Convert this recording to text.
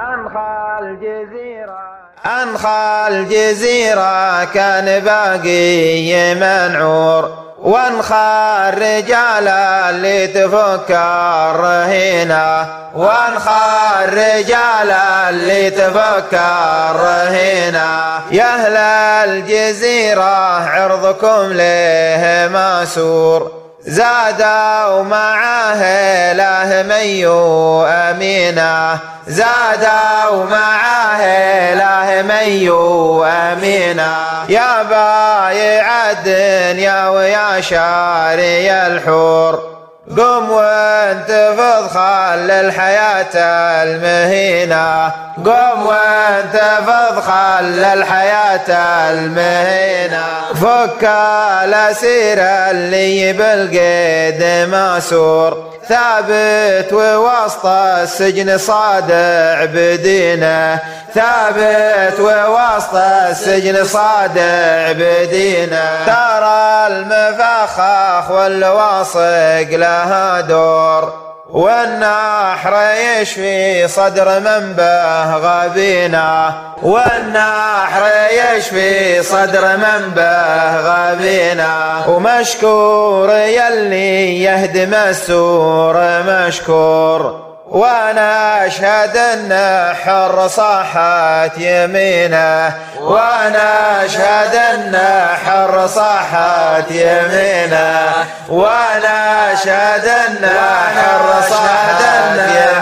أنخى الجزيرة أنخى الجزيرة كان باقي منعور. وانخى الرجال اللي تفكر هنا وانخى الرجال اللي تفكر هنا يا أهل الجزيرة عرضكم ليه مسور زادوا معاه له ميو أمينة زادوا له ميو أمينة يا بايع الدنيا ويا شاري الحور. قم وانت فضخل الحياة المهينة. قم وانت فضخل الحياة المهينة. فك الأسير اللي بالقيد ماسور. ثابت ووسط السجن صادع بدينه. ثابت ووسط السجن صادع بدينه. ترى المفخخ والواصق لها دور. والنحر يشفي صدر من به غبينا والنحر يشفي صدر من به غبينا ومشكور يلي يهدم السور مشكور. وأنا اشهد ان حر صاحت يمينه. وأنا اشهد ان حر صاحت يمينه. وأنا اشهد ان حر صاحت يمينه.